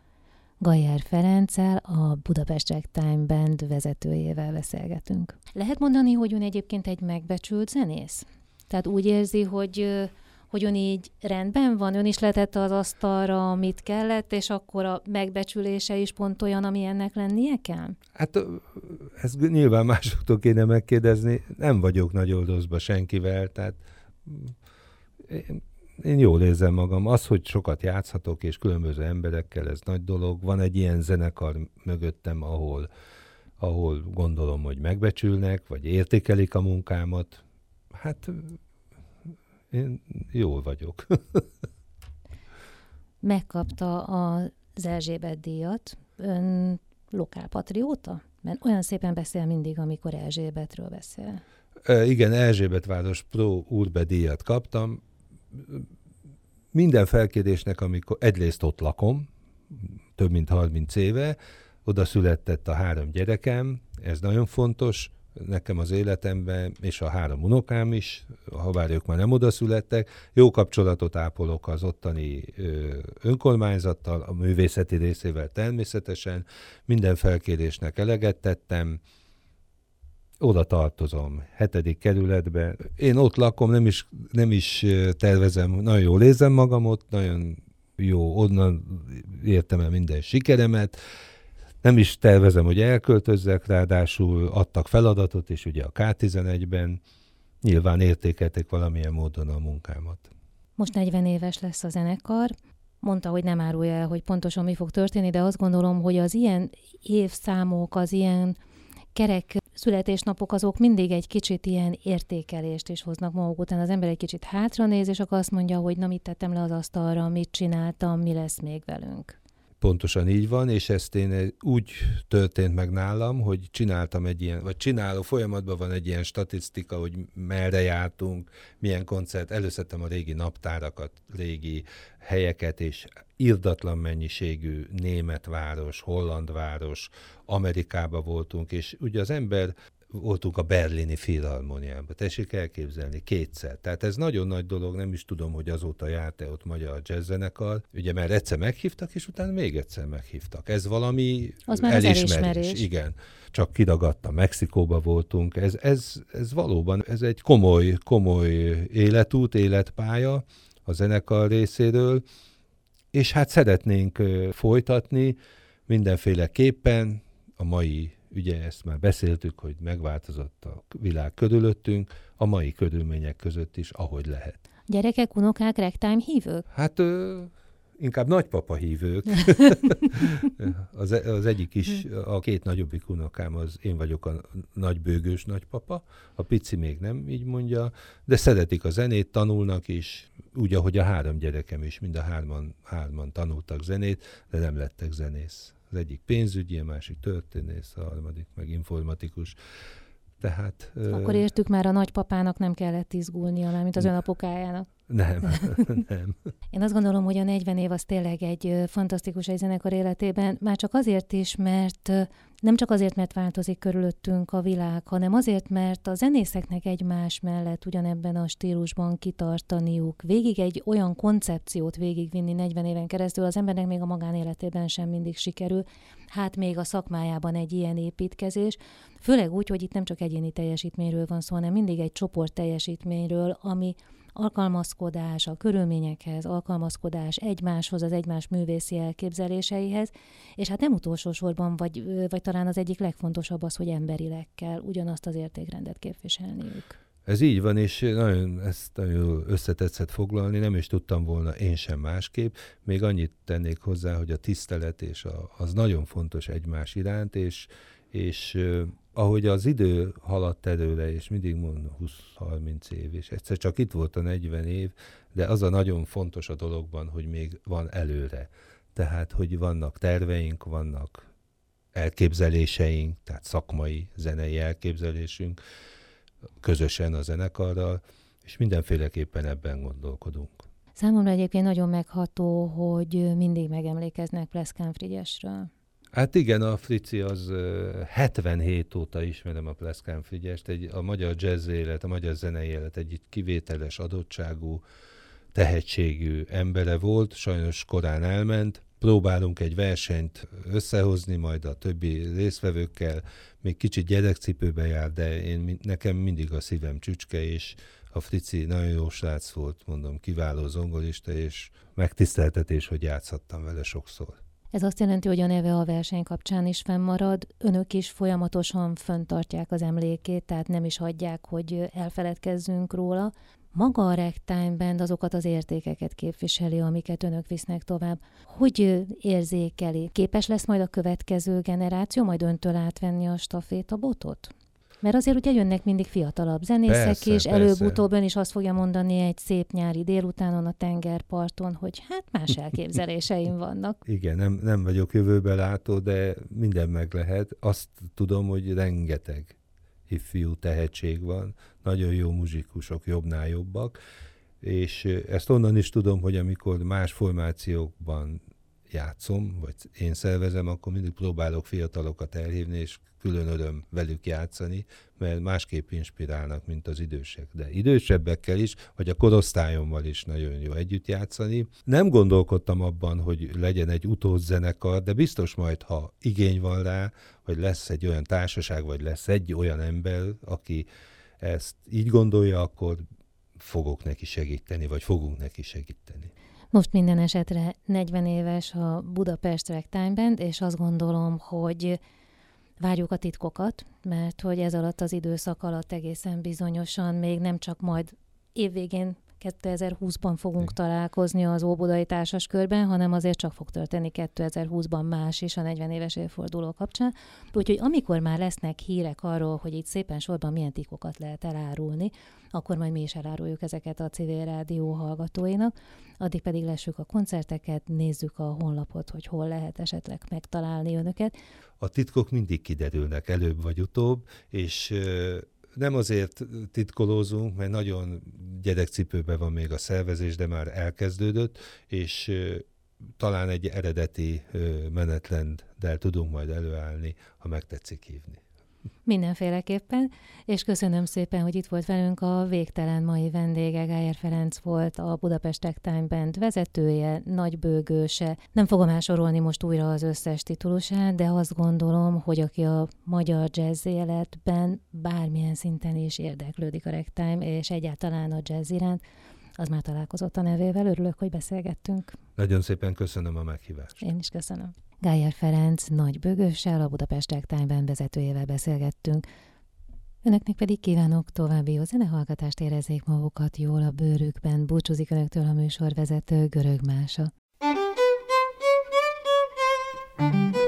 Gajer Ferenccel, a Budapest Ragtime Band vezetőjével beszélgetünk. Lehet mondani, hogy ön egyébként egy megbecsült zenész? Tehát úgy érzi, hogy hogy ön így rendben van, ön is letette az asztalra, amit kellett, és akkor a megbecsülése is pont olyan, ami ennek lennie kell? Hát ez nyilván másoktól kéne megkérdezni. Nem vagyok nagy oldozba senkivel, tehát én, én jól érzem magam. Az, hogy sokat játszhatok, és különböző emberekkel, ez nagy dolog. Van egy ilyen zenekar mögöttem, ahol, ahol gondolom, hogy megbecsülnek, vagy értékelik a munkámat. Hát én jól vagyok. Megkapta az Erzsébet díjat. Ön lokálpatrióta? Mert olyan szépen beszél mindig, amikor Erzsébetről beszél. E, igen, Erzsébetváros Pro Urbe díjat kaptam. Minden felkérésnek, amikor egyrészt ott lakom, több mint 30 éve, oda született a három gyerekem, ez nagyon fontos, nekem az életemben, és a három unokám is, ha bár ők már nem oda születtek, jó kapcsolatot ápolok az ottani önkormányzattal, a művészeti részével természetesen, minden felkérésnek eleget tettem, oda tartozom, hetedik kerületbe. Én ott lakom, nem is, nem is tervezem, nagyon jól érzem magam ott, nagyon jó, onnan értem el minden sikeremet, nem is tervezem, hogy elköltözzek, ráadásul adtak feladatot, és ugye a K11-ben nyilván értékelték valamilyen módon a munkámat. Most 40 éves lesz a zenekar. Mondta, hogy nem árulja el, hogy pontosan mi fog történni, de azt gondolom, hogy az ilyen évszámok, az ilyen kerek születésnapok azok mindig egy kicsit ilyen értékelést is hoznak maguk után. Az ember egy kicsit hátra néz, és akkor azt mondja, hogy na mit tettem le az asztalra, mit csináltam, mi lesz még velünk pontosan így van, és ezt én úgy történt meg nálam, hogy csináltam egy ilyen, vagy csináló folyamatban van egy ilyen statisztika, hogy merre jártunk, milyen koncert, előszedtem a régi naptárakat, régi helyeket, és irdatlan mennyiségű német város, holland város, Amerikába voltunk, és ugye az ember voltunk a berlini filharmoniában. Tessék elképzelni, kétszer. Tehát ez nagyon nagy dolog, nem is tudom, hogy azóta járt-e ott magyar jazzzenekar. Ugye, mert egyszer meghívtak, és utána még egyszer meghívtak. Ez valami az már elismerés. elismerés. Igen. Csak kidagadta, Mexikóba voltunk. Ez, ez, ez valóban, ez egy komoly, komoly életút, életpálya a zenekar részéről, és hát szeretnénk folytatni mindenféleképpen a mai ugye ezt már beszéltük, hogy megváltozott a világ körülöttünk, a mai körülmények között is, ahogy lehet. Gyerekek, unokák, rektime hívők? Hát ö, inkább nagypapa hívők. az, az egyik is, a két nagyobbik unokám, az én vagyok a nagybőgős nagypapa, a pici még nem így mondja, de szeretik a zenét, tanulnak is, úgy, ahogy a három gyerekem is, mind a hárman, hárman tanultak zenét, de nem lettek zenész. Az egyik pénzügyi, a másik történész, a harmadik meg informatikus. Tehát, Akkor értük már, a nagypapának nem kellett izgulnia, már mint az önapukájának. Nem, nem. Én azt gondolom, hogy a 40 év az tényleg egy fantasztikus egy zenekar életében, már csak azért is, mert nem csak azért, mert változik körülöttünk a világ, hanem azért, mert a zenészeknek egymás mellett ugyanebben a stílusban kitartaniuk, végig egy olyan koncepciót végigvinni 40 éven keresztül, az embernek még a magánéletében sem mindig sikerül, hát még a szakmájában egy ilyen építkezés, főleg úgy, hogy itt nem csak egyéni teljesítményről van szó, hanem mindig egy csoport teljesítményről, ami alkalmazkodás a körülményekhez, alkalmazkodás egymáshoz, az egymás művészi elképzeléseihez, és hát nem utolsó sorban, vagy, vagy talán az egyik legfontosabb az, hogy emberileg kell ugyanazt az értékrendet képviselniük. Ez így van, és nagyon, ezt nagyon összetetszett foglalni, nem is tudtam volna én sem másképp. Még annyit tennék hozzá, hogy a tisztelet és a, az nagyon fontos egymás iránt, és, és ahogy az idő haladt előle, és mindig mondom 20-30 év, és egyszer csak itt volt a 40 év, de az a nagyon fontos a dologban, hogy még van előre. Tehát, hogy vannak terveink, vannak elképzeléseink, tehát szakmai, zenei elképzelésünk, közösen a zenekarral, és mindenféleképpen ebben gondolkodunk. Számomra egyébként nagyon megható, hogy mindig megemlékeznek Pleszkán Frigyesről. Hát igen, a Frici az 77 óta ismerem a Pleszkán Frigyest, egy, a magyar jazz élet, a magyar zenei élet egy kivételes adottságú, tehetségű embere volt, sajnos korán elment. Próbálunk egy versenyt összehozni, majd a többi részvevőkkel, még kicsit gyerekcipőbe jár, de én, nekem mindig a szívem csücske, és a Frici nagyon jó srác volt, mondom, kiváló zongorista, és megtiszteltetés, hogy játszhattam vele sokszor. Ez azt jelenti, hogy a neve a verseny kapcsán is fennmarad, önök is folyamatosan föntartják az emlékét, tehát nem is hagyják, hogy elfeledkezzünk róla. Maga a Ragtime Band azokat az értékeket képviseli, amiket önök visznek tovább. Hogy érzékeli? Képes lesz majd a következő generáció majd öntől átvenni a stafétabotot? Mert azért ugye jönnek mindig fiatalabb zenészek, persze, és előbb-utóbb ön is azt fogja mondani egy szép nyári délutánon a tengerparton, hogy hát más elképzeléseim vannak. Igen, nem, nem vagyok jövőbe látó, de minden meg lehet. Azt tudom, hogy rengeteg ifjú tehetség van, nagyon jó muzsikusok, jobbnál jobbak, és ezt onnan is tudom, hogy amikor más formációkban játszom, vagy én szervezem, akkor mindig próbálok fiatalokat elhívni, és külön öröm velük játszani, mert másképp inspirálnak, mint az idősek. De idősebbekkel is, vagy a korosztályommal is nagyon jó együtt játszani. Nem gondolkodtam abban, hogy legyen egy utódzenekar, de biztos majd, ha igény van rá, hogy lesz egy olyan társaság, vagy lesz egy olyan ember, aki ezt így gondolja, akkor fogok neki segíteni, vagy fogunk neki segíteni. Most minden esetre 40 éves a Budapest Ragtime Band, és azt gondolom, hogy várjuk a titkokat, mert hogy ez alatt az időszak alatt egészen bizonyosan még nem csak majd évvégén 2020-ban fogunk találkozni az Óbudai Társas Körben, hanem azért csak fog történni 2020-ban más is a 40 éves évforduló kapcsán. Úgyhogy amikor már lesznek hírek arról, hogy itt szépen sorban milyen tikokat lehet elárulni, akkor majd mi is eláruljuk ezeket a civil rádió hallgatóinak. Addig pedig lessük a koncerteket, nézzük a honlapot, hogy hol lehet esetleg megtalálni önöket. A titkok mindig kiderülnek előbb vagy utóbb, és nem azért titkolózunk, mert nagyon gyerekcipőben van még a szervezés, de már elkezdődött, és talán egy eredeti menetlenddel tudunk majd előállni, ha megtetszik hívni. Mindenféleképpen, és köszönöm szépen, hogy itt volt velünk a végtelen mai vendége. Gájer Ferenc volt a Budapest Tech Time Band vezetője, nagybőgőse. Nem fogom elsorolni most újra az összes titulusát, de azt gondolom, hogy aki a magyar jazz életben bármilyen szinten is érdeklődik a ragtime, és egyáltalán a jazz iránt, az már találkozott a nevével. Örülök, hogy beszélgettünk. Nagyon szépen köszönöm a meghívást. Én is köszönöm. Gájer Ferenc nagy bögössel, a Budapest Time vezetőjével beszélgettünk. Önöknek pedig kívánok további jó zenehallgatást, érezzék magukat jól a bőrükben. Búcsúzik Önöktől a műsorvezető Görög Mása. thank you